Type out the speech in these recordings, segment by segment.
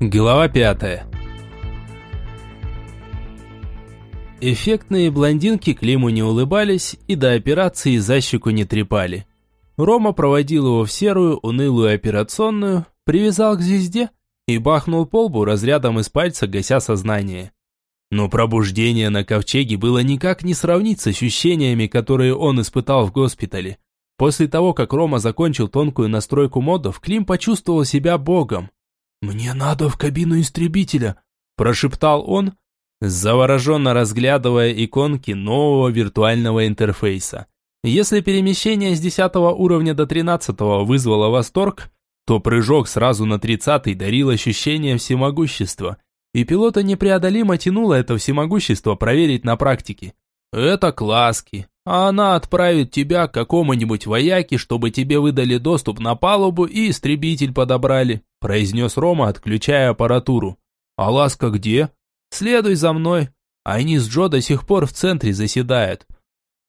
Глава пятая. Эффектные блондинки Климу не улыбались и до операции за щеку не трепали. Рома проводил его в серую, унылую операционную, привязал к звезде и бахнул по лбу разрядом из пальца, гася сознание. Но пробуждение на ковчеге было никак не сравнить с ощущениями, которые он испытал в госпитале. После того, как Рома закончил тонкую настройку модов, Клим почувствовал себя богом. «Мне надо в кабину истребителя», – прошептал он, завороженно разглядывая иконки нового виртуального интерфейса. Если перемещение с 10 уровня до 13 вызвало восторг, то прыжок сразу на 30 дарил ощущение всемогущества, и пилота непреодолимо тянуло это всемогущество проверить на практике. Это класски, а она отправит тебя к какому-нибудь вояке, чтобы тебе выдали доступ на палубу и истребитель подобрали произнес Рома, отключая аппаратуру. «А ласка где?» «Следуй за мной. Они с Джо до сих пор в центре заседают».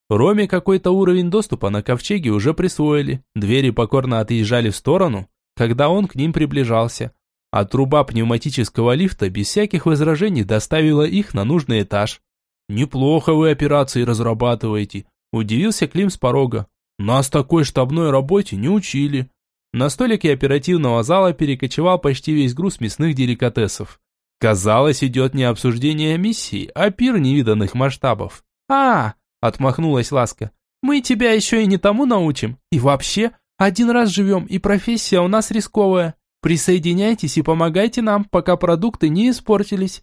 Роме какой-то уровень доступа на ковчеге уже присвоили. Двери покорно отъезжали в сторону, когда он к ним приближался. А труба пневматического лифта без всяких возражений доставила их на нужный этаж. «Неплохо вы операции разрабатываете», – удивился Клим с порога. «Нас такой штабной работе не учили». На столике оперативного зала перекочевал почти весь груз мясных деликатесов. Казалось, идет не обсуждение миссии, а пир невиданных масштабов. «А!» – отмахнулась Ласка. «Мы тебя еще и не тому научим. И вообще, один раз живем, и профессия у нас рисковая. Присоединяйтесь и помогайте нам, пока продукты не испортились».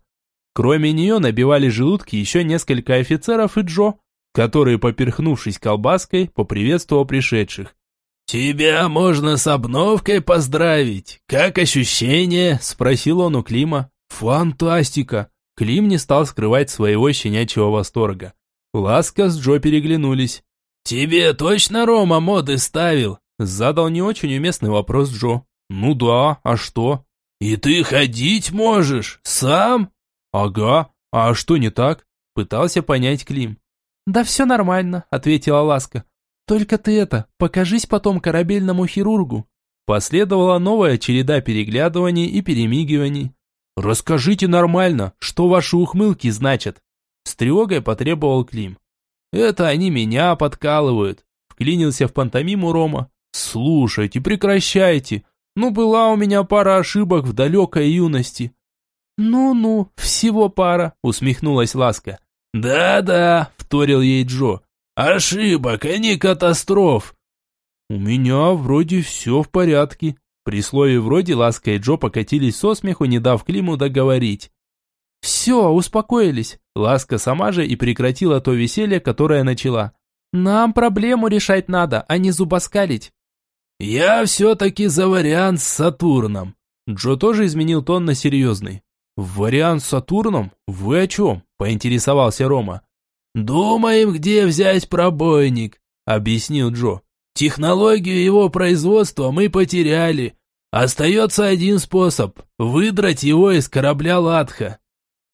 Кроме нее набивали желудки еще несколько офицеров и Джо, который, поперхнувшись колбаской, поприветствовал пришедших. «Тебя можно с обновкой поздравить. Как ощущение?» – спросил он у Клима. «Фантастика!» Клим не стал скрывать своего щенячьего восторга. Ласка с Джо переглянулись. «Тебе точно Рома моды ставил?» Задал не очень уместный вопрос Джо. «Ну да, а что?» «И ты ходить можешь? Сам?» «Ага, а что не так?» Пытался понять Клим. «Да все нормально», — ответила Ласка. «Только ты это, покажись потом корабельному хирургу». Последовала новая череда переглядываний и перемигиваний. «Расскажите нормально, что ваши ухмылки значат?» С тревогой потребовал Клим. «Это они меня подкалывают», — вклинился в пантомиму Рома. «Слушайте, прекращайте. Ну, была у меня пара ошибок в далекой юности». «Ну-ну, всего пара», — усмехнулась Ласка. «Да-да», — вторил ей Джо. Ошибок, а не катастроф. У меня вроде все в порядке. При слове «вроде» Ласка и Джо покатились со смеху, не дав Климу договорить. «Все, успокоились». Ласка сама же и прекратила то веселье, которое начала. «Нам проблему решать надо, а не зубоскалить». «Я все-таки за вариант с Сатурном». Джо тоже изменил тон на серьезный. «Вариант с Сатурном? Вы о чем?» – поинтересовался Рома. «Думаем, где взять пробойник», — объяснил Джо. «Технологию его производства мы потеряли. Остается один способ — выдрать его из корабля Латха».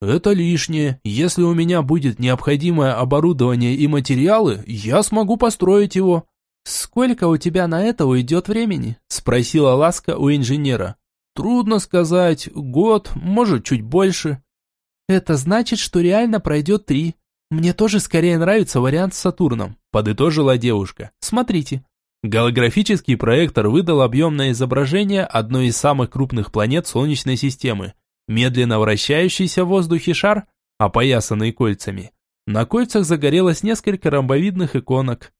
«Это лишнее. Если у меня будет необходимое оборудование и материалы, я смогу построить его». «Сколько у тебя на это уйдет времени?» – спросила Ласка у инженера. «Трудно сказать. Год, может, чуть больше». «Это значит, что реально пройдет три. «Мне тоже скорее нравится вариант с Сатурном», – подытожила девушка. «Смотрите». Голографический проектор выдал объемное изображение одной из самых крупных планет Солнечной системы. Медленно вращающийся в воздухе шар, опоясанный кольцами. На кольцах загорелось несколько ромбовидных иконок.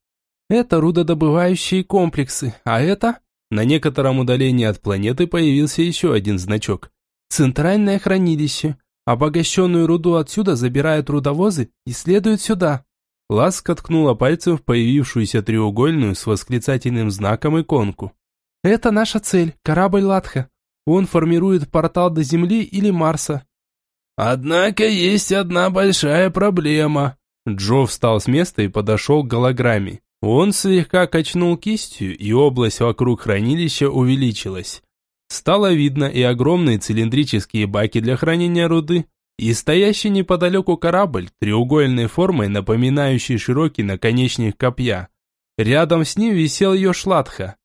Это рудодобывающие комплексы, а это... На некотором удалении от планеты появился еще один значок. Центральное хранилище. Обогащенную руду отсюда забирают рудовозы и следуют сюда». Ласка ткнула пальцем в появившуюся треугольную с восклицательным знаком иконку. «Это наша цель, корабль Латха. Он формирует портал до Земли или Марса». «Однако есть одна большая проблема». Джо встал с места и подошел к голограмме. Он слегка качнул кистью, и область вокруг хранилища увеличилась. Стало видно и огромные цилиндрические баки для хранения руды, и стоящий неподалеку корабль, треугольной формой, напоминающий широкий наконечник копья. Рядом с ним висел Йошладха.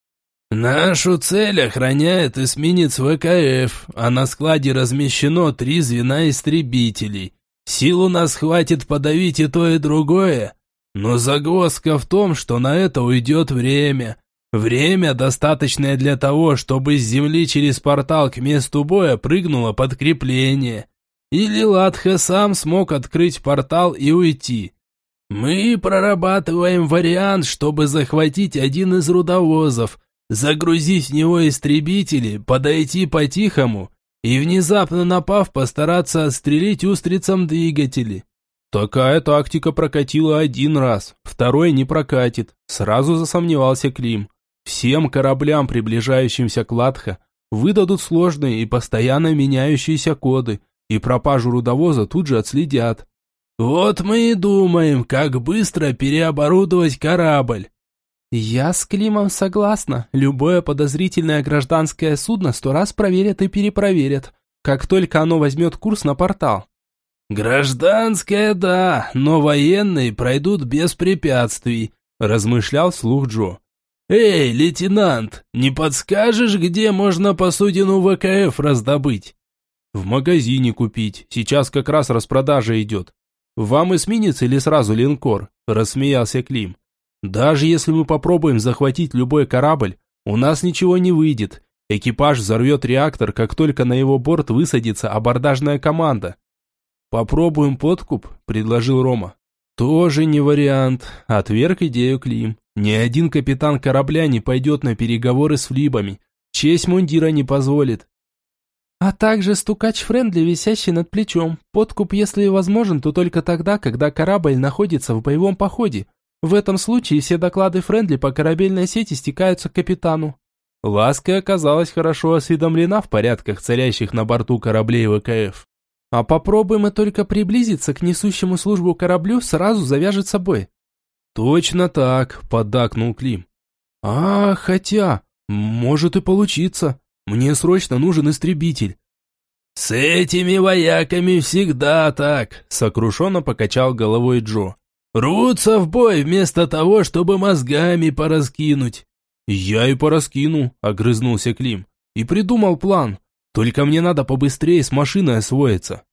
Нашу цель охраняет эсминец ВКФ, а на складе размещено три звена истребителей. Сил у нас хватит подавить и то, и другое. Но загвоздка в том, что на это уйдет время. Время, достаточное для того, чтобы с земли через портал к месту боя прыгнуло подкрепление. Или Латха сам смог открыть портал и уйти. Мы прорабатываем вариант, чтобы захватить один из рудовозов, загрузить в него истребители, подойти по-тихому и, внезапно напав, постараться отстрелить устрицам двигатели. Такая тактика прокатила один раз, второй не прокатит, сразу засомневался Клим. Всем кораблям, приближающимся к Латха, выдадут сложные и постоянно меняющиеся коды, и пропажу рудовоза тут же отследят. Вот мы и думаем, как быстро переоборудовать корабль. Я с Климом согласна. Любое подозрительное гражданское судно сто раз проверят и перепроверят, как только оно возьмет курс на портал. Гражданское, да, но военные пройдут без препятствий, размышлял слух Джо. Эй, лейтенант, не подскажешь, где можно посудину ВКФ раздобыть? В магазине купить, сейчас как раз распродажа идет. «Вам эсминец или сразу линкор?» – рассмеялся Клим. «Даже если мы попробуем захватить любой корабль, у нас ничего не выйдет. Экипаж взорвет реактор, как только на его борт высадится абордажная команда». «Попробуем подкуп», – предложил Рома. «Тоже не вариант», – отверг идею Клим. «Ни один капитан корабля не пойдет на переговоры с флибами. Честь мундира не позволит. А также стукач Френдли, висящий над плечом. Подкуп, если возможен, то только тогда, когда корабль находится в боевом походе. В этом случае все доклады Френдли по корабельной сети стекаются к капитану. Ласка оказалась хорошо осведомлена в порядках, царящих на борту кораблей ВКФ. А попробуем мы только приблизиться к несущему службу кораблю, сразу завяжет собой. Точно так, поддакнул Клим. А, хотя, может и получиться. Мне срочно нужен истребитель». «С этими вояками всегда так», — сокрушенно покачал головой Джо. «Рвутся в бой вместо того, чтобы мозгами пораскинуть». «Я и пораскину», — огрызнулся Клим. «И придумал план. Только мне надо побыстрее с машиной освоиться».